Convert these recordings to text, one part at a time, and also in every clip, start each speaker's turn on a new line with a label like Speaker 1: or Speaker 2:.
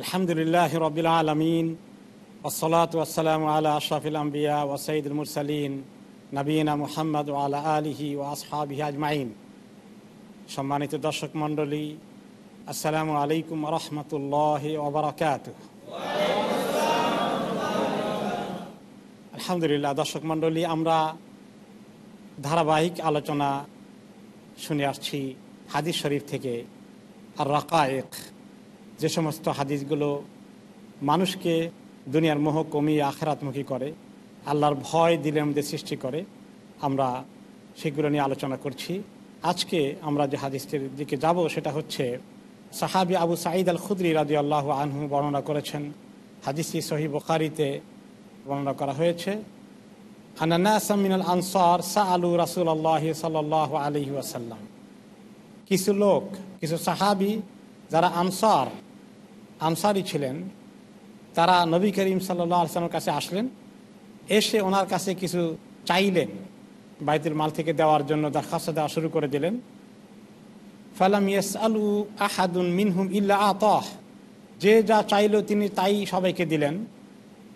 Speaker 1: আলহামদুলিল্লাহ রবিল আলমিন ওসলাত ওসালাম আলা আশরাফিল আম্বিয়া ওসঈদুল মুরসালিন নবীনা মুহাম্মদ আলা আলিহি ও আসহাবি আজমাইন। সম্মানিত দর্শক মণ্ডলী, আসসালামু আলাইকুম রহমতুল্লাহ ওবরাকাত আলহামদুলিল্লাহ দর্শক মণ্ডলী, আমরা ধারাবাহিক আলোচনা শুনে আসছি হাদিস শরীফ থেকে, আর রাকায়েক। যে সমস্ত হাদিসগুলো মানুষকে দুনিয়ার মোহ কমিয়ে আখেরাতমুখী করে, আল্লাহর ভয় দিলে আমাদের সৃষ্টি করে, আমরা সেগুলো নিয়ে আলোচনা করছি। আজকে আমরা যে হাদিসটির দিকে যাব সেটা হচ্ছে সাহাবি আবু সাঈদ আল খুদ্রি রাজি আল্লাহ আনহু বর্ণনা করেছেন। হাদিসটি সহি বখারিতে বর্ণনা করা হয়েছে আনানাসামিনাল আনসার সা আলু রাসুল আল্লাহ সাল আলহি আসাল্লাম কিছু লোক, কিছু সাহাবি, যারা আনসার আনসারি ছিলেন। তারা নবী করিম সাল্লাহ আসলামের কাছে আসলেন। এসে ওনার কাছে কিছু চাইলেন। বাইতুল মাল থেকে দেওয়ার জন্য দরখাস্ত দেওয়া শুরু করে দিলেন। ফালাম ইয়েস আলু আহাদুন মিনহুম ইল্লা আতহ। যে যা চাইল তিনি তাই সবাইকে দিলেন।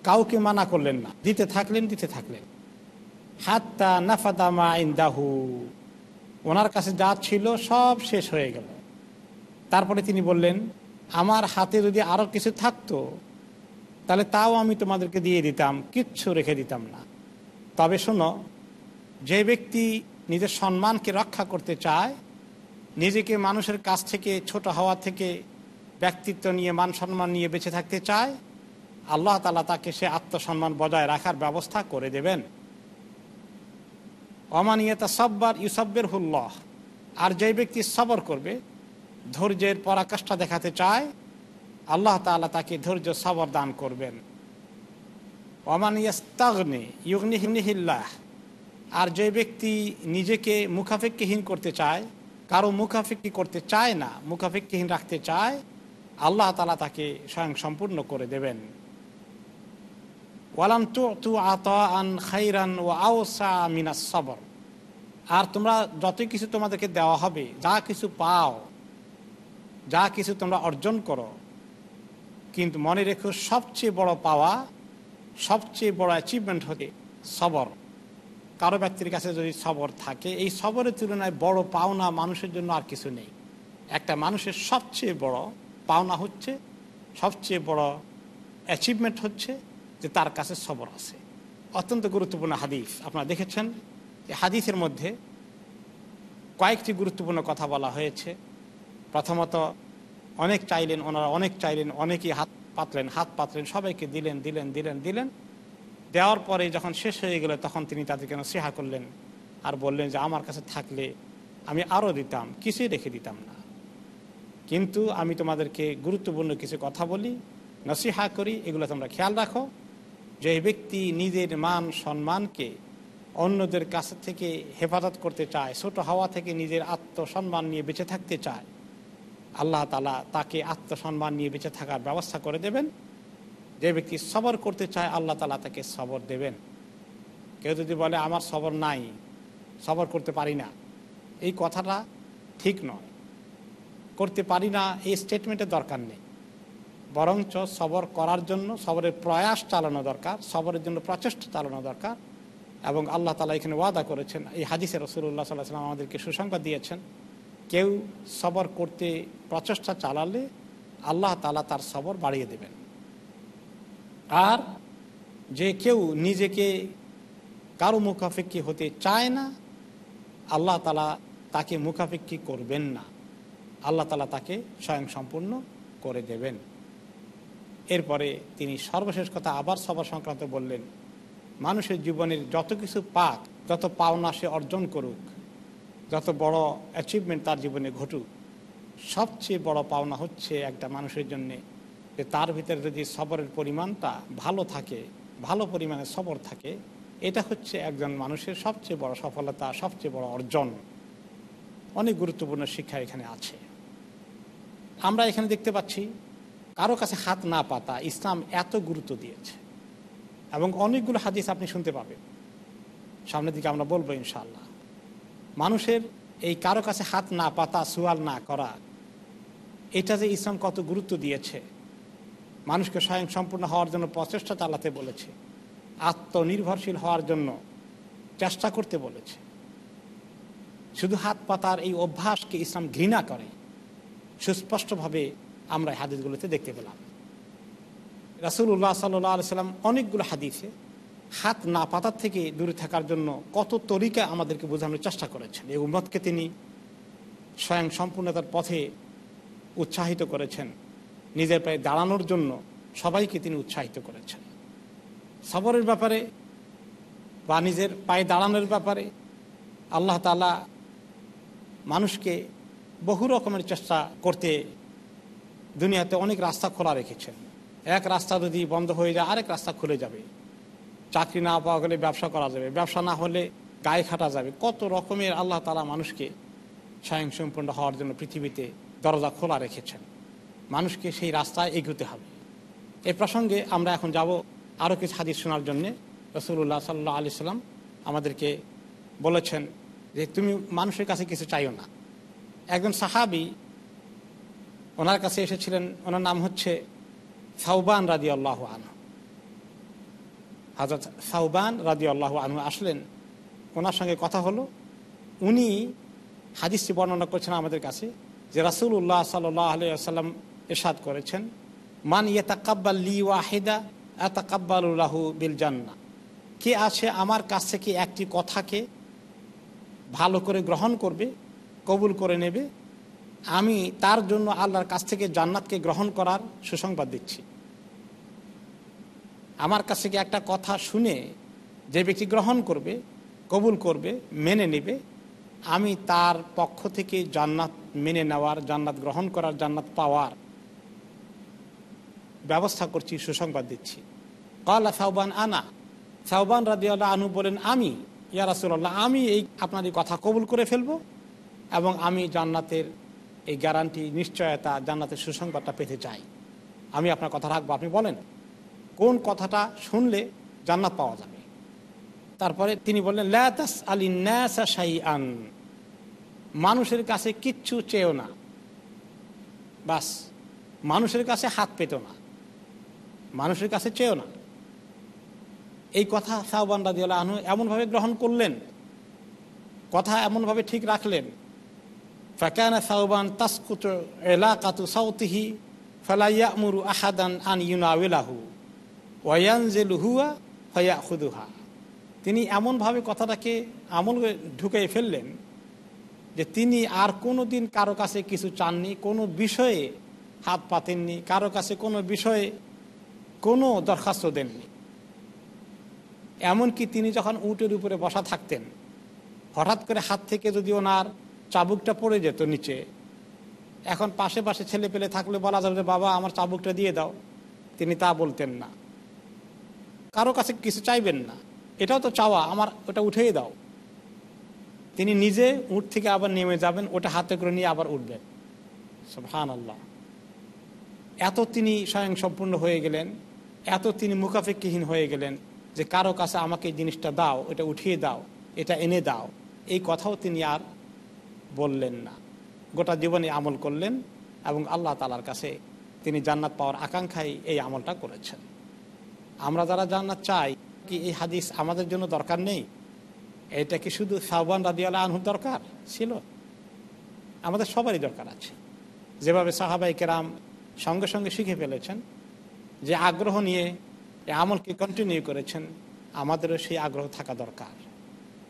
Speaker 1: কাউকে মানা করলেন না। দিতে থাকলেন দিতে থাকলেন। হাত্তা নাফাদামা ইন্দাহু। ওনার কাছে যা ছিল সব শেষ হয়ে গেল। তারপরে তিনি বললেন আমার হাতে যদি আরও কিছু থাকতো, তাহলে তাও আমি তোমাদেরকে দিয়ে দিতাম, কিচ্ছু রেখে দিতাম না। তবে শোনো, যে ব্যক্তি নিজের সম্মানকে রক্ষা করতে চায়, নিজেকে মানুষের কাছ থেকে, ছোট হওয়া থেকে ব্যক্তিত্ব নিয়ে, মান সম্মান নিয়ে বেঁচে থাকতে চায়, আল্লাহ তালা তাকে সে আত্মসম্মান বজায় রাখার ব্যবস্থা করে দেবেন। অমানিয়তা সব্বার ইউসব্বের হুল্লহ আর যে ব্যক্তি সবর করবে ধৈর্যের পরাকাষ্ঠা দেখাতে চায়, আল্লাহ তালা তাকে ধৈর্য সবর দান করবেন। অমানিয়াস্তাগ্নে ইউগনিহিল্লাহ আর যে ব্যক্তি নিজেকে মুখাফেক্ষিহীন করতে চায়, কারও মুখাফেক্ষি করতে চায় না মুখাফেক্ষিহীন রাখতে চায়, আল্লাহ তালা তাকে স্বয়ং সম্পূর্ণ করে দেবেন। ওয়ালাম তু তু আন খাইরান ও আওসা মিনাস সবর, আর তোমরা যত কিছু তোমাদেরকে দেওয়া হবে, যা কিছু পাও যা কিছু তোমরা অর্জন করো, কিন্তু মনে রেখো সবচেয়ে বড় পাওয়া, সবচেয়ে বড় অ্যাচিভমেন্ট হতে সবর। কারও ব্যক্তির কাছে যদি সবর থাকে, এই সবরের তুলনায় বড় পাওনা মানুষের জন্য আর কিছু নেই। একটা মানুষের সবচেয়ে বড় পাওনা হচ্ছে, সবচেয়ে বড় অ্যাচিভমেন্ট হচ্ছে যে তার কাছে সবর আছে। অত্যন্ত গুরুত্বপূর্ণ হাদিস। আপনারা দেখেছেন যে হাদিসের মধ্যে কয়েকটি গুরুত্বপূর্ণ কথা বলা হয়েছে। প্রথমত অনেক চাইলেন ওনারা, অনেক চাইলেন, অনেকেই হাত পাতলেন হাত পাতলেন, সবাইকে দিলেন দিলেন দিলেন দিলেন। দেওয়ার পরে যখন শেষ হয়ে গেল, তখন তিনি তাদেরকে নসিহা করলেন আর বললেন যে, আমার কাছে থাকলে আমি আরও দিতাম, কিছুই রেখে দিতাম না। কিন্তু আমি তোমাদেরকে গুরুত্বপূর্ণ কিছু কথা বলি, নসিহা করি, এগুলো তোমরা খেয়াল রাখো। যে ব্যক্তি নিজের মান, সম্মানকে অন্যদের কাছ থেকে হেফাজত করতে চায়, ছোট হাওয়া থেকে নিজের আত্মসম্মান নিয়ে বেঁচে থাকতে চায় আল্লাহ তালা তাকে আত্মসম্মান নিয়ে বেঁচে থাকার ব্যবস্থা করে দেবেন। যে ব্যক্তি সবর করতে চায়, আল্লাহ তালা তাকে সবর দেবেন। কেউ যদি বলে, আমার সবর নাই, সবর করতে পারি না, এই কথাটা ঠিক নয়। করতে পারি না, এই স্টেটমেন্টের দরকার নেই। বরঞ্চ সবর করার জন্য, সবরের প্রয়াস চালানো দরকার, সবরের জন্য প্রচেষ্টা চালানো দরকার। এবং আল্লাহ তালা এখানে ওয়াদা করেছেন, এই হাদিসে রসুল্লাহ সাল্লাহ সাল্লাম আমাদেরকে সুসংবাদ দিয়েছেন। কেউ সবর করতে প্রচেষ্টা চালালে আল্লাহ তালা তার সবর বাড়িয়ে দেবেন। আর যে কেউ নিজেকে কারও মুখাফেক্ষি হতে চায় না, আল্লাহ তালা তাকে মুখাফেক্ষি করবেন না। আল্লাহ তালা তাকে স্বয়ং সম্পূর্ণ করে দেবেন। এরপরে তিনি সর্বশেষ কথা আবার সবার সংক্রান্ত বললেন, মানুষের জীবনের যত কিছু পাক, যত পাওনা সে অর্জন করুক যত বড় অ্যাচিভমেন্ট তার জীবনে ঘটুক, সবচেয়ে বড় পাওনা হচ্ছে একটা মানুষের জন্যে যে তার ভিতরে যদি সবরের পরিমাণটা ভালো থাকে, ভালো পরিমাণে সবর থাকে, এটা হচ্ছে একজন মানুষের সবচেয়ে বড় সফলতা, সবচেয়ে বড় অর্জন। অনেক গুরুত্বপূর্ণ শিক্ষা এখানে আছে। আমরা এখানে দেখতে পাচ্ছি, কারও কাছে হাত না পাতা ইসলাম এত গুরুত্ব দিয়েছে। এবং অনেকগুলো হাদিস আপনি শুনতে পাবেন। সামনের দিকে আমরা বলব ইনশাল্লাহ মানুষের এই কারও কাছে হাত না পাতা, সোয়াল না করা, এটা যে ইসলাম কত গুরুত্ব দিয়েছে, মানুষকে স্বয়ং সম্পূর্ণ হওয়ার জন্য প্রচেষ্টা চালাতে বলেছে, আত্মনির্ভরশীল হওয়ার জন্য চেষ্টা করতে বলেছে। শুধু হাত পাতার এই অভ্যাসকে ইসলাম ঘৃণা করে, সুস্পষ্টভাবে আমরা হাদিসগুলোতে দেখতে পেলাম। রাসুল্লাহ সাল্লাহ সাল্লাম অনেকগুলো হাদিসে হাত না পাতার থেকে দূরে থাকার জন্য কত তরিকা আমাদেরকে বোঝানোর চেষ্টা করেছেন। এই উম্মতকে তিনি স্বয়ং সম্পূর্ণতার পথে উৎসাহিত করেছেন। নিজের পায়ে দাঁড়ানোর জন্য সবাইকে তিনি উৎসাহিত করেছেন। সবরের ব্যাপারে বা নিজের পায়ে দাঁড়ানোর ব্যাপারে আল্লাহ তালা মানুষকে বহু রকমের চেষ্টা করতে দুনিয়াতে অনেক রাস্তা খোলা রেখেছেন। এক রাস্তা যদি বন্ধ হয়ে যায়, আরেক রাস্তা খুলে যাবে। চাকরি না পাওয়া গেলে ব্যবসা করা যাবে। ব্যবসা না হলে গায়ে খাটা যাবে। কত রকমের আল্লাহ তালা মানুষকে স্বয়ংসম্পূর্ণ হওয়ার জন্য পৃথিবীতে দরজা খোলা রেখেছেন। মানুষকে সেই রাস্তায় এগোতে হবে। এ প্রসঙ্গে আমরা এখন যাব আরও কিছু হাদিস শোনার জন্যে। রসুল্লাহ সাল্লাহ আলি সাল্লাম আমাদেরকে বলেছেন যে, তুমি মানুষের কাছে কিছু চাইও না। একজন সাহাবি ওনার কাছে এসেছিলেন। ওনার নাম হচ্ছে সাউবান রাজি আল্লাহ আনহু। হাজরত সাউবান রাজি আল্লাহ আনহু আসলেন। ওনার সঙ্গে কথা হলো। উনি হাদিসটি বর্ণনা করছেন আমাদের কাছে যে রাসুল্লাহ সাল্লাহ আলিয়াল্লাম এরশাদ করেছেন, মান ইয়েতাকাব্বাল লি ওয়াহিদা এতাকাব্বালুল্লাহু বিল জান্না কে আছে আমার কাছ থেকে একটি কথাকে ভালো করে গ্রহণ করবে, কবুল করে নেবে? আমি তার জন্য আল্লাহর কাছ থেকে জান্নাতকে গ্রহণ করার সুসংবাদ দিচ্ছি। আমার কাছ থেকে একটা কথা শুনে যে ব্যক্তি গ্রহণ করবে, কবুল করবে, মেনে নেবে, আমি তার পক্ষ থেকে জান্নাত মেনে নেওয়ার, জান্নাত গ্রহণ করার, জান্নাত পাওয়ার ব্যবস্থা করছি, সুসংবাদ দিচ্ছি। কলা সাহবান আনা সাহবান রাজিউল্লাহ আনু বলেন, আমি, ইয়া রাসুল্লাহ আমি এই আপনার এই কথা কবুল করে ফেলব এবং আমি জান্নাতের এই গ্যারান্টি নিশ্চয়তা, জান্নাতের সুসংবাদটা পেতে চাই। আমি আপনার কথা রাখব, আপনি বলেন। কোন কথাটা শুনলে জান্নাত পাওয়া যাবে? তারপরে তিনি বললেন ল্যাতাস আলী ন্যাসা শাহি আন মানুষের কাছে কিচ্ছু চেয়েও না। বাস, মানুষের কাছে হাত পেত না। মানুষের কাছে চেয়েও না। এই কথা সাহবান রাজিউল্লাহ আনহু এমনভাবে গ্রহণ করলেন, কথা এমনভাবে ঠিক রাখলেন, ফাকানা সাহবান তাসকুত এলাকাতু সাউতিহি ফালাইয়ামুরু আহাদান আন ইউনাউলাহু। ওয়ানজেল হুয়া তিনি এমনভাবে কথাটাকে আমল ঢুকে ফেললেন যে তিনি আর কোনো দিন কারও কাছে কিছু চাননি, কোনো বিষয়ে হাত পাতেননি, কারও কাছে কোনো বিষয়ে কোনো দরখাস্ত দেননি। এমনকি তিনি যখন উটের উপরে বসা থাকতেন, হঠাৎ করে হাত থেকে যদি ওনার চাবুকটা পড়ে যেত নিচে, এখন পাশে পাশে ছেলে পেলে থাকলে বলা যাবে যে, বাবা, আমার চাবুকটা দিয়ে দাও। তিনি তা বলতেন না। কারও কাছে কিছু চাইবেন না। এটাও তো চাওয়া, আমার ওটা উঠেই দাও। তিনি নিজে উঠ থেকে আবার নেমে যাবেন, ওটা হাতে করে নিয়ে আবার উঠবেন। হান আল্লাহ এত তিনি স্বয়ং সম্পূর্ণ হয়ে গেলেন, এত তিনি মুখাফেক্ষিহীন হয়ে গেলেন যে কারও কাছে আমাকে এই জিনিসটা দাও, এটা উঠিয়ে দাও, এটা এনে দাও। এই কথাও তিনি আর বললেন না। গোটা জীবনে আমল করলেন এবং আল্লাহ তালার কাছে তিনি জান্নাত পাওয়ার আকাঙ্ক্ষায় এই আমলটা করেছেন। আমরা যারা জান্নাত চাই, কি এই হাদিস আমাদের জন্য দরকার নেই? এটা কি শুধু সাহবান রাদিয়াল্লাহ আনহুর দরকার? ছিল। আমাদের সবারই দরকার আছে। যেভাবে সাহাবাই কেরাম সঙ্গে সঙ্গে শিখে ফেলেছেন যে আগ্রহ নিয়ে আমলকে কন্টিনিউ করেছেন, আমাদেরও সেই আগ্রহ থাকা দরকার।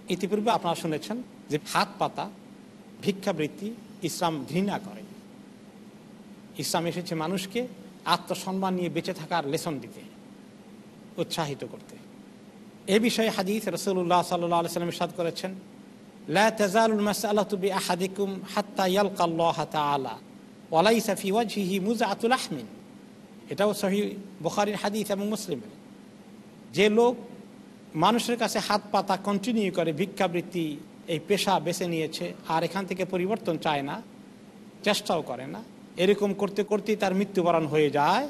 Speaker 1: ইতিপূর্বে আপনারা শুনেছেন যে হাত পাতা, ভিক্ষাবৃত্তি, ইসলাম ঘৃণা করে। ইসলাম এসেছে মানুষকে আত্মসম্মান নিয়ে বেঁচে থাকার লেসন দিতে। উৎসাহিত করতে। এ বিষয়ে হাদিস রসুল্লাহ সাল্লাহ সাল্লাম সাদ করেছেন হাত্তা ওয়াজহিহি মুজআতুল আহমিন এটাও সহি বুখারীর হাদিস এবং মুসলিমের। যে লোক মানুষের কাছে হাত পাতা কন্টিনিউ করে ভিক্ষাবৃত্তি, এই পেশা বেছে নিয়েছে, আর এখান থেকে পরিবর্তন চায় না, চেষ্টাও করে না, এরকম করতে করতেই তার মৃত্যুবরণ হয়ে যায়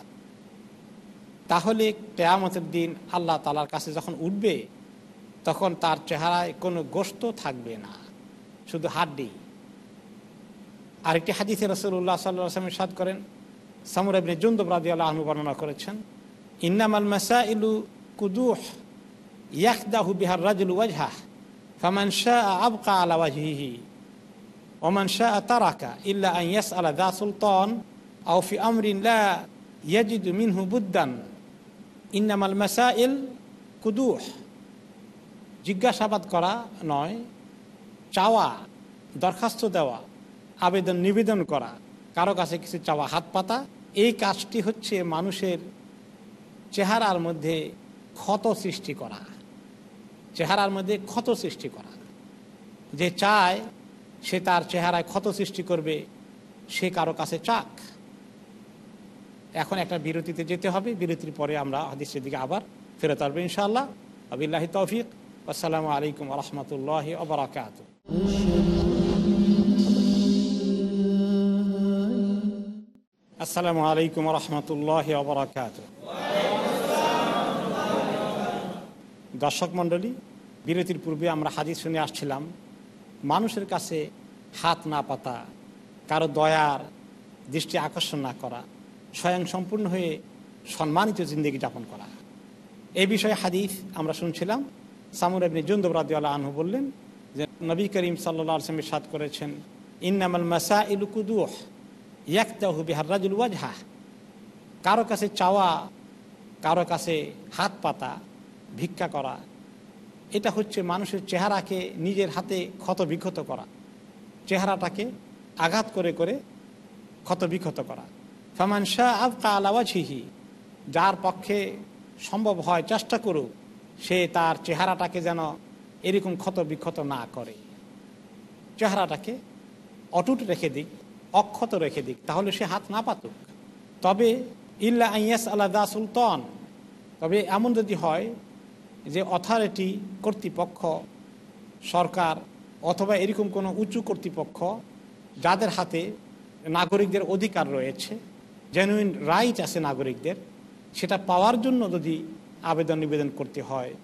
Speaker 1: তাহলে কেয়ামতের দিন আল্লাহ তালার কাছে যখন উঠবে, তখন তার চেহারায় কোনো গোস্ত থাকবে না, শুধু হাড্ডি। আরেকটি হাদিসে রসুল্লাহ সাল্লামের সাদ করেন, সামুর আবিন জুন্দব রাজি আল্লাহ বর্ণনা করেছেন, ইন্নামাল মাসা ইলু কুদুহ ইয়াকদাহু বিহার রাজুল ওয়াজহা ফামান শাহ আবকা আলা ওয়াজহিহি ওমান শাহ তারাকা ইল্লা আন আলা দা সুলতান, আও ফি আমরিন লা ইয়াজিদু মিনহু বুদ্দান। ইন্নামাল মাসাইল কুদুহ। জিজ্ঞাসাবাদ করা নয়, চাওয়া, দরখাস্ত দেওয়া, আবেদন নিবেদন করা, কারও কাছে কিছু চাওয়া হাত পাতা, এই কাজটি হচ্ছে মানুষের চেহারার মধ্যে ক্ষত সৃষ্টি করা, চেহারার মধ্যে ক্ষত সৃষ্টি করা। যে চায়, সে তার চেহারায় ক্ষত সৃষ্টি করবে, সে কারও কাছে চাক। এখন একটা বিরতিতে যেতে হবে। বিরতির পরে আমরা হাদিসের দিকে আবার ফেরত আসব ইনশাআল্লাহ। আবিল্লাহি তৌফিক। আসসালামু আলাইকুম রহমতুল্লাহ ওবরাকাত আসসালামু আলাইকুম রহমতুল্লাহ ওবরাকাত দর্শক মণ্ডলী, বিরতির পূর্বে আমরা হাজির শুনে আসছিলাম, মানুষের কাছে হাত না পাতা, কারও দয়ার দৃষ্টি আকর্ষণ না করা স্বয়ং সম্পূর্ণ হয়ে সম্মানিত জিন্দগি যাপন করা। এই বিষয়ে হাদিস আমরা শুনছিলাম। সামুর আবনি জুন্দব রাদিওয়ালা আনহু বললেন যে, নবী করিম সাল্লা আসলামের সাদ করেছেন, ইন্নামাল মাসা ইলুকুদুহ ইয়াকতাহু বিহার রাজুল ওয়াজহা। কারও কাছে চাওয়া, কারও কাছে হাত পাতা, ভিক্ষা করা, এটা হচ্ছে মানুষের চেহারাকে নিজের হাতে ক্ষত বিক্ষত করা। চেহারাটাকে আঘাত করে করে ক্ষত বিক্ষত করা। ফমান শাহ আবকা আলাওয়াছিহি যার পক্ষে সম্ভব হয় চেষ্টা করুক, সে তার চেহারাটাকে যেন এরকম ক্ষত বিক্ষত না করে। চেহারাটাকে অটুট রেখে দিক, অক্ষত রেখে দিক, তাহলে সে হাত না পাতুক। তবে ইল্লা আইয়াস আলাদা সুলতান, তবে এমন যদি হয় যে অথরিটি কর্তৃপক্ষ, সরকার অথবা এরকম কোনো উঁচু কর্তৃপক্ষ, যাদের হাতে নাগরিকদের অধিকার রয়েছে জেনুইন রাইট আছে নাগরিকদের, সেটা পাওয়ার জন্য যদি আবেদন নিবেদন করতে হয়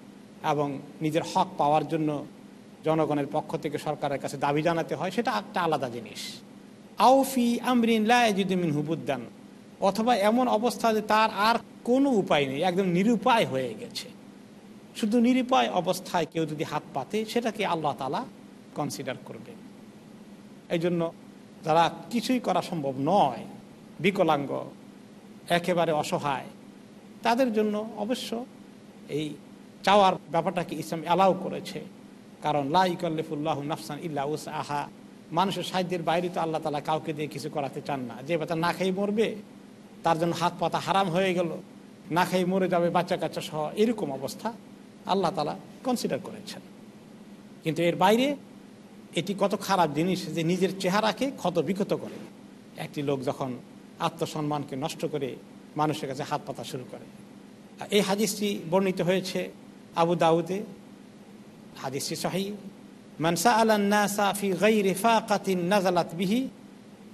Speaker 1: এবং নিজের হক পাওয়ার জন্য জনগণের পক্ষ থেকে সরকারের কাছে দাবি জানাতে হয়, সেটা একটা আলাদা জিনিস। আউফি আমরিন লাজুদ্দিন হুবুদ্দান অথবা এমন অবস্থা যে তার আর কোনো উপায় নেই, একদম নিরুপায় হয়ে গেছে। শুধু নিরুপায় অবস্থায় কেউ যদি হাত পাতে, সেটাকে আল্লাহ তালা কনসিডার করবে। এই জন্য যারা কিছুই করা সম্ভব নয় বিকলাঙ্গ, একেবারে অসহায়, তাদের জন্য অবশ্য এই চাওয়ার ব্যাপারটাকে ইসলাম অ্যালাউ করেছে। কারণ লাইকল্লিফুল্লাহ নাফসান ইল্লা উস আহা মানুষের সাহায্যের বাইরে তো আল্লাহ তালা কাউকে দিয়ে কিছু করাতে চান না। যে বাচ্চা না খেয়ে মরবে, তার জন্য হাত পাতা হারাম হয়ে গেল, না খেয়ে মরে যাবে বাচ্চা কাচ্চা সহ এরকম অবস্থা আল্লাহ তালা কনসিডার করেছেন। কিন্তু এর বাইরে এটি কত খারাপ জিনিস যে নিজের চেহারাকে ক্ষত বিক্ষত করে। একটি লোক যখন আত্মসম্মানকে নষ্ট করে মানুষের কাছে হাত পাতা শুরু করে। এই হাদিসটি বর্ণিত হয়েছে আবু দাউদে। হাদিসটি সহি। মানসা আলান্নাসা ফি গাইরে ফাকাতিন নাজালাত বিহি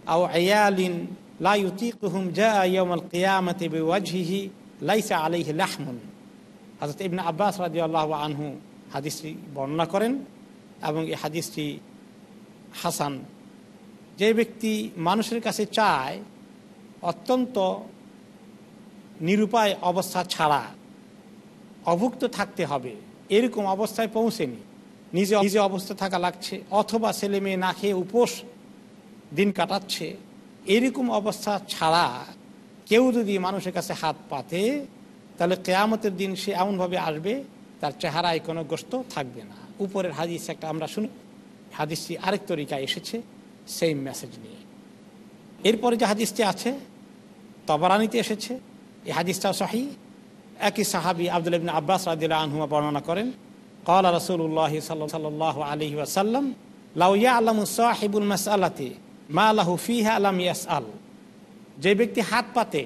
Speaker 1: আও আয়ালিন লা ইউতিকুহুম জা ইয়াউমাল কিয়ামাতি বিওয়াজহিহি লাইসা আলাইহি লাহমুন। হযরত ইবনে আব্বাস রাদিয়াল্লাহু আনহু হাদিসটি বর্ণনা করেন এবং এই হাদিসটি হাসান। যে ব্যক্তি মানুষের কাছে চায় অত্যন্ত নিরুপায় অবস্থা ছাড়া অভুক্ত থাকতে হবে। এরকম অবস্থায় পৌঁছেনি। নিজে নিজে অবস্থা থাকা লাগছে, অথবা ছেলে মেয়ে না খেয়ে উপোস দিন কাটাচ্ছে। এরকম অবস্থা ছাড়া কেউ যদি মানুষের কাছে হাত পাতে, তাহলে কেয়ামতের দিন সে এমনভাবে আসবে, তার চেহারায় কোনো গোস্ত থাকবে না। উপরের হাদিস একটা আমরা শুনি, হাদিসটি আরেক তরিকায় এসেছে সেই মেসেজ নিয়ে। এরপরে যে হাদিসটি আছে তবরানিতে এসেছে। এই হাদিসটা সহি। একই সাহাবি আব্দুল ইবিন আব্বাস রাদিল্লা আনহুমা বর্ণনা করেন কলা রসুল্লাহ সাল্লাহ আলহি আসাল্লাম লাউয়া আলমু সাহিবুল মাস আল্লাতে মা আল্লাহু ফিহা আলাম ইয়াস আল যে ব্যক্তি হাত পাতে,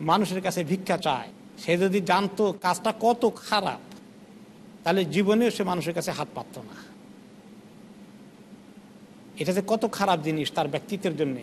Speaker 1: মানুষের কাছে ভিক্ষা চায়, সে যদি জানতো কাজটা কত খারাপ, তাহলে জীবনেও সে মানুষের কাছে হাত পাত না। এটা যে কত খারাপ জিনিস তার ব্যক্তিত্বের জন্যে।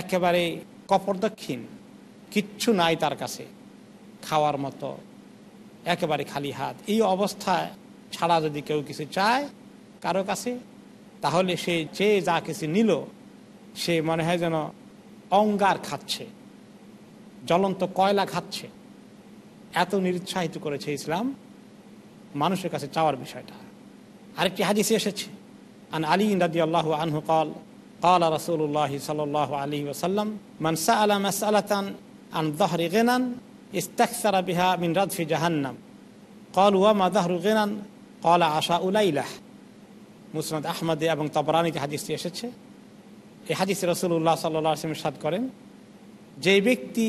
Speaker 1: একেবারে কপরদক্ষিণ কিচ্ছু নাই তার কাছে। খাওয়ার মতো, একেবারে খালি হাত। এই অবস্থায় ছাড়া যদি কেউ কিছু চায় কারও কাছে, তাহলে সে যে যা কিছু নিল, সে মনে হয় যেন অঙ্গার খাচ্ছে, জ্বলন্ত কয়লা খাচ্ছে। এত নিরুৎসাহিত করেছে ইসলাম মানুষের কাছে চাওয়ার বিষয়টা। আরেকটি হাদিসে এসেছে, আন আলী রাদি আল্লাহ আনহু কল قال رسول الله صلى الله عليه وسلم من سأل مسألة عن ظهر غنى استكثر بها من ردف جهنم قال وما ظهر غنى قال عشاء ليلة মুসনাদ আহমদে এবং তবরানিতে হাদিসটি এসেছে এই হাদিসে রসুল্লাহ সাল্লাহ আসলাম সাদ করেন যে ব্যক্তি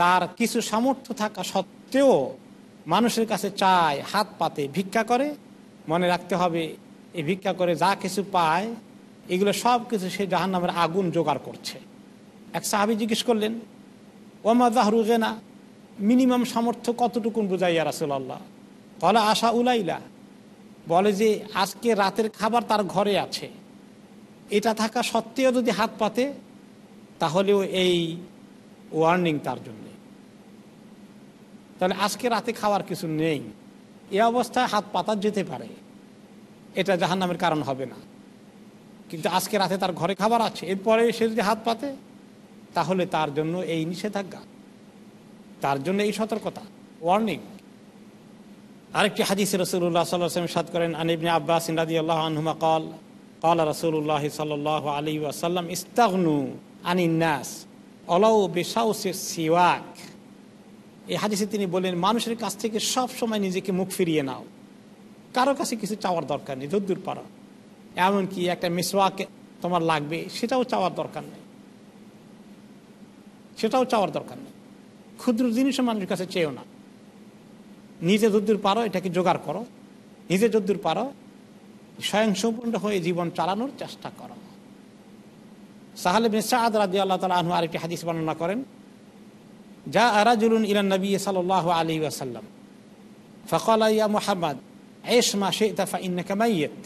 Speaker 1: তার কিছু সামর্থ্য থাকা সত্ত্বেও মানুষের কাছে চায় হাত পাতে ভিক্ষা করে মনে রাখতে হবে এই ভিক্ষা করে যা কিছু পায় এগুলো সব কিছু সে জাহান নামের আগুন জোগাড় করছে। এক সাহাবি জিজ্ঞেস করলেন, ওমা জাহরু না মিনিমাম সামর্থ্য কতটুকুন? বুঝাইয়া রাসুল্লাহ কলা আশা উলাইলা। বলে যে, আজকে রাতের খাবার তার ঘরে আছে। এটা থাকা সত্ত্বেও যদি হাত পাতে, তাহলেও এই ওয়ার্নিং তার জন্য। তাহলে আজকে রাতে খাওয়ার কিছু নেই। এ অবস্থায় হাত পাতা যেতে পারে। এটা জাহান নামের কারণ হবে না। কিন্তু আজকে রাতে তার ঘরে খাবার আছে। এরপরে সে যদি হাত পাতে, তাহলে তার জন্য এই নিষেধাজ্ঞা। তার জন্য এই সতর্কতা। ওয়ার্নিং আরেকটি হাদিস রসুল্লাহ সাল্লাম সাদ করেন আনিবনে আব্বাস রাদি আল্লাহ আনহুমা কল কল রসুল্লাহ সাল আলী আসাল্লাম ইস্তাগনু আনিন্নাস অলৌ বেসাউসের সিওয়াক। এই হাদিসে তিনি বলেন, মানুষের কাছ থেকে সব সময় নিজেকে মুখ ফিরিয়ে নাও। কারও কাছে কিছু চাওয়ার দরকার নেই দূর পারা। এমনকি একটা মিসওয়াকে তোমার লাগবে, সেটাও চাওয়ার দরকার নেই। সেটাও চাওয়ার দরকার নেই। ক্ষুদ্র জিনিসও মানুষের কাছে চেয়েও না। নিজে যদ্দূর পারো, এটাকে জোগাড় করো। নিজে যদ্দূর পারো, স্বয়ংসম্পূর্ণ হয়ে জীবন চালানোর চেষ্টা করো। সাহালে বিন সাদ রাজি আল্লাহ তালা আনহু আরেকটি হাদিস বর্ণনা করেন যা আরাজুলুন ইলান নবী সাল আলী ওয়াসাল্লাম ফকল ইয়া মোহাম্মদ এস মা শে ইতাফা ইন্নাকা মাইয়ত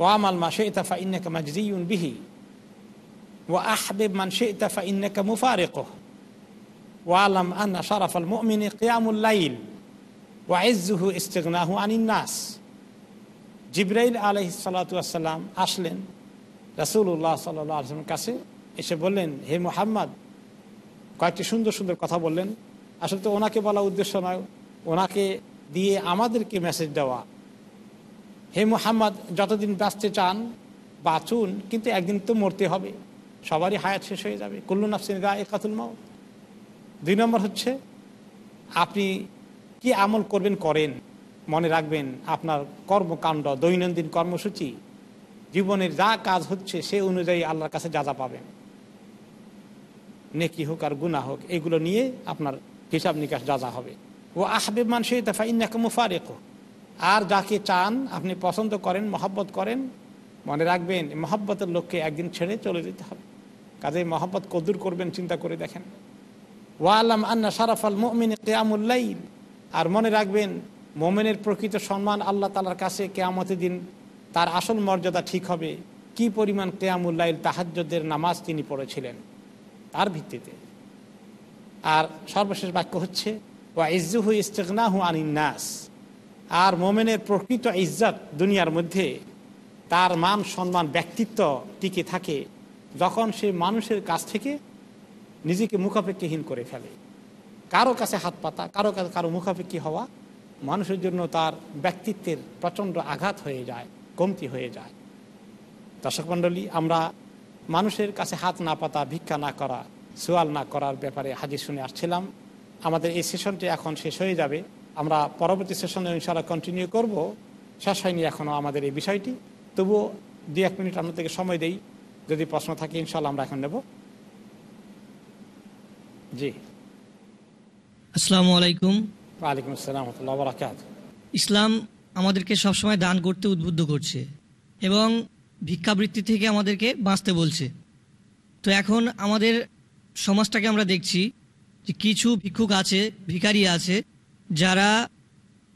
Speaker 1: ওয়ামাল মা শেতা ফা ইন্নাকা মাজজিউন বিহি ওয়া আহবিব মান শেতা ফা ইন্নাকা মুফারিক ওয়ালাম আন্না শারাফাল মুমিনি কিয়ামুল লাইল ওয়া ইজ্জুহু ইস্তিগনাহু আনিন নাস জিবরাইল আলাইহিস সালাতু ওয়াসসালাম আসলেন রাসূলুল্লাহ সাল্লাল্লাহু আলাইহি ওয়াসাল্লামের কাছে, এসে বললেন, হে মোহাম্মদ, কয়েকটি সুন্দর সুন্দর কথা বললেন। আসলে তো ওনাকে বলা উদ্দেশ্য নয়, ওনাকে দিয়ে আমাদেরকে মেসেজ দেওয়া। হে মোহাম্মদ, যতদিন বাঁচতে চান, বাঁচুন, কিন্তু একদিন তো মরতে হবে। সবারই হায়াত শেষ হয়ে যাবে। কুল্লু নাফসিন গা একাতুল মাও দুই নম্বর হচ্ছে, আপনি কি আমল করবেন, করেন, মনে রাখবেন, আপনার কর্মকাণ্ড, দৈনন্দিন কর্মসূচি, জীবনের যা কাজ হচ্ছে, সে অনুযায়ী আল্লাহর কাছে যা যা পাবেন। নেকি হোক আর গুণা হোক, এগুলো নিয়ে আপনার হিসাব নিকাশ যা যা হবে। ও আহবেব মান সেই দফা ইন্নাকে মুফারেক। আর যাকে চান, আপনি পছন্দ করেন, মহব্বত করেন, মনে রাখবেন মহব্বতের লোককে একদিন ছেড়ে চলে যেতে হবে। কাজে মহব্বত কদুর করবেন, চিন্তা করে দেখেন। ওয়ালাম আন্না সারাফাল মমিন কেয়ামুল্লাইল আর মনে রাখবেন, মোমেনের প্রকৃত সম্মান আল্লাহ তালার কাছে কেয়ামতের দিন তার আসল মর্যাদা ঠিক হবে। কি পরিমাণ কেয়ামুল্লাইল তাহাজ্যদের নামাজ তিনি পড়েছিলেন, তার ভিত্তিতে। আর সর্বশেষ বাক্য হচ্ছে, ওয়া ইজ্জুহু ইস্তেগনাহু আনিন্নাস আর মোমেনের প্রকৃত ইজ্জত দুনিয়ার মধ্যে, তার মান, সম্মান, ব্যক্তিত্ব টিকে থাকে যখন সে মানুষের কাছ থেকে নিজেকে মুখাপেক্ষিহীন করে ফেলে। কারও কাছে হাত পাতা, কারও কাছে কারও মুখাপেক্ষি হওয়া মানুষের জন্য তার ব্যক্তিত্বের প্রচণ্ড আঘাত হয়ে যায়, কমতি হয়ে যায়। দর্শক মণ্ডলী, আমরা মানুষের কাছে হাত না পাতা, ভিক্ষা না করা, সোয়াল না করার ব্যাপারে হাজির শুনে আসছিলাম। আমাদের এই সেশনটি এখন শেষ হয়ে যাবে। আমরা পরবর্তী সেশনে ইনশাল্লাহ কন্টিনিউ করব। শেষ হয়নি এখনও আমাদের এই বিষয়টি। তবুও দু এক মিনিট আমরা থেকে সময় দেই। যদি প্রশ্ন থাকে ইনশাল্লাহ আমরা এখন নেব। জি।
Speaker 2: আসসালামু আলাইকুম।
Speaker 1: ওয়ালাইকুম আসসালাম বরাকাত
Speaker 2: ইসলাম আমাদেরকে সবসময় দান করতে উদ্বুদ্ধ করছে এবং ভিক্ষাবৃত্তি থেকে আমাদেরকে বাঁচতে বলছে। তো এখন আমাদের সমাজটাকে আমরা দেখছি যে কিছু ভিক্ষুক আছে ভিখারি আছে যারা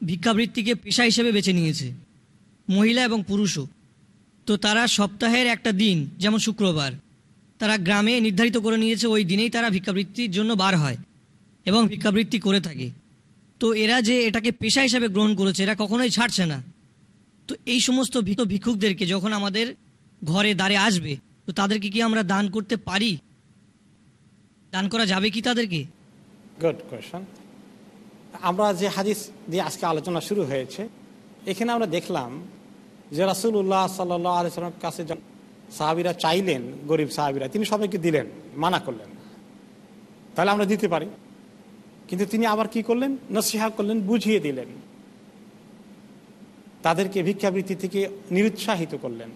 Speaker 2: ভিক্ষাবৃত্তিকে পেশা হিসেবে বেছে নিয়েছে, মহিলা এবং পুরুষও। তো তারা সপ্তাহের একটা দিন, যেমন শুক্রবার, তারা গ্রামে নির্ধারিত করে নিয়েছে ওই দিনেই তারা ভিক্ষাবৃত্তির জন্য বার হয় এবং ভিক্ষাবৃত্তি করে থাকে। তো এরা যে এটাকে পেশা হিসাবে গ্রহণ করেছে, এরা কখনোই ছাড়ছে না। তো এই সমস্ত ভিক্ষু ভিক্ষুকদেরকে যখন আমাদের ঘরে দ্বারে আসবে, তো তাদেরকে কি আমরা দান করতে পারি? দান করা যাবে কি তাদেরকে?
Speaker 1: গুড কোয়েশন আমরা যে হাদিস দিয়ে আজকে আলোচনা শুরু হয়েছে, এখানে আমরা দেখলাম যে রাসুল্লাহ সাল্লাহ আলিয়াল্লামের কাছে সাহাবিরা চাইলেন, গরিব সাহাবিরা, তিনি সবাইকে দিলেন, মানা করলেন। তাহলে আমরা দিতে পারি। কিন্তু তিনি আবার কি করলেন? নসিহা করলেন, বুঝিয়ে দিলেন। তাদেরকে ভিক্ষাবৃত্তি থেকে নিরুৎসাহিত করলেন।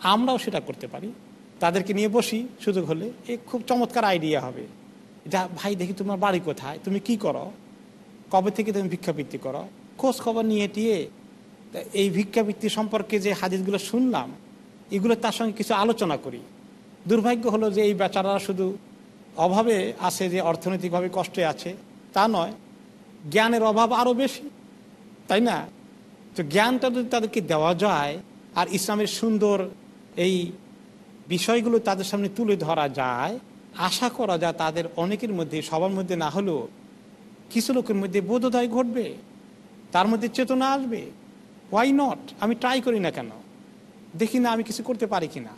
Speaker 1: আমরাও সেটা করতে পারি। তাদেরকে নিয়ে বসি, সুযোগ হলে। এ খুব চমৎকার আইডিয়া হবে। যা, ভাই, দেখি তোমার বাড়ি কোথায়? তুমি কি করো? কবে থেকে তুমি ভিক্ষাবৃত্তি করো? খোঁজ খবর নিয়ে টিয়ে এই ভিক্ষাবৃত্তি সম্পর্কে যে হাদিসগুলো শুনলাম, এগুলো তার সঙ্গে কিছু আলোচনা করি। দুর্ভাগ্য হলো যে এই বেচারারা শুধু অভাবে আছে যে অর্থনৈতিকভাবে কষ্টে আছে, তা নয়, জ্ঞানের অভাব আরও বেশি, তাই না? তো জ্ঞানটা যদি তাদেরকে দেওয়া যায় আর ইসলামের সুন্দর এই বিষয়গুলো তাদের সামনে তুলে ধরা যায়, আশা করা যায় তাদের অনেকের মধ্যে, সবার মধ্যে না হলেও কিছু লোকের মধ্যে বোধোদয় ঘটবে, তার মধ্যে চেতনা আসবে। ওয়াই নট আমি ট্রাই করি না কেন? দেখি না আমি কিছু করতে পারি কি না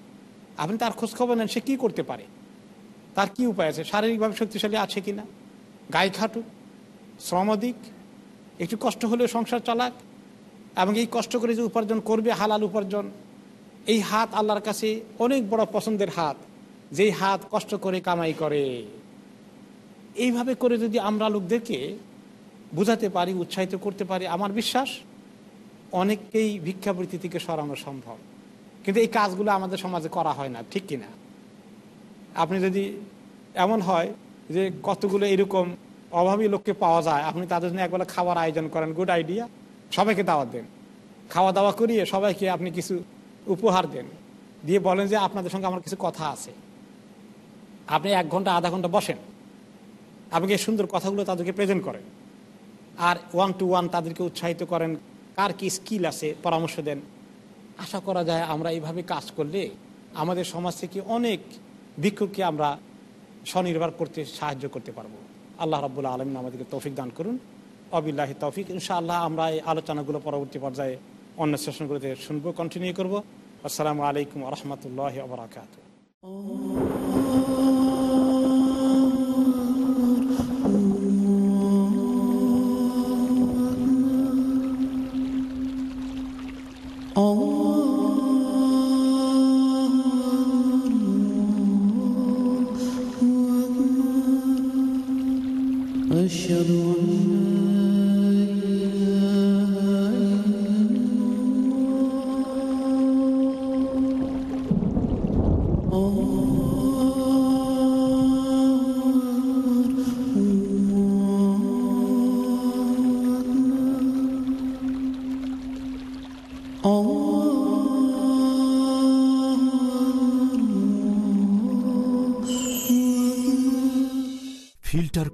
Speaker 1: আপনি তার খোঁজ খবর নেন, সে কী করতে পারে? তার কি উপায় আছে? শারীরিকভাবে শক্তিশালী আছে কি না গায়ে খাটুক, শ্রম দিক, একটু কষ্ট হলেও সংসার চালাক, এবং এই কষ্ট করে যে উপার্জন করবে, হালাল উপার্জন, এই হাত আল্লাহর কাছে অনেক বড় পছন্দের হাত, যেই হাত কষ্ট করে কামাই করে। এইভাবে করে যদি আমরা লোকদেরকে বোঝাতে পারি, উৎসাহিত করতে পারি, আমার বিশ্বাস অনেককেই ভিক্ষাবৃত্তি থেকে সরানো সম্ভব। কিন্তু এই কাজগুলো আমাদের সমাজে করা হয় না, ঠিক কিনা? আপনি যদি এমন হয় যে কতগুলো এরকম অভাবী লোককে পাওয়া যায়, আপনি তাদের জন্য একবেলা খাবার আয়োজন করেন গুড আইডিয়া সবাইকে দাওয়াত দেন। খাওয়া দাওয়া করিয়ে সবাইকে আপনি কিছু উপহার দেন। দিয়ে বলেন যে আপনাদের সঙ্গে আমার কিছু কথা আছে। আপনি এক ঘণ্টা, আধা ঘণ্টা বসেন। আপনি এই সুন্দর কথাগুলো তাদেরকে প্রেজেন্ট করেন। আর ওয়ান টু ওয়ান তাদেরকে উৎসাহিত করেন, কার কি স্কিল আছে, পরামর্শ দেন। আশা করা যায় আমরা এইভাবে কাজ করলে আমাদের সমাজ থেকে অনেক ভিক্ষুককে আমরা স্বনির্ভর করতে সাহায্য করতে পারব। আল্লাহ রাবুল্লাহ আলমিন আমাদেরকে তৌফিক দান করুন। অবিল্লাহি তৌফিক। ইনশাআল্লাহ আমরা এই আলোচনাগুলো পরবর্তী পর্যায়ে অন্য সেশনগুলোতে শুনব কন্টিনিউ করব। আসসালামু আলাইকুম রহমতুল্লাহ আবরাকাত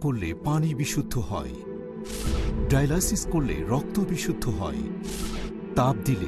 Speaker 3: করলে পানি বিশুদ্ধ হয়। ডায়ালাসিস করলে রক্ত বিশুদ্ধ হয়। তাপ দিলে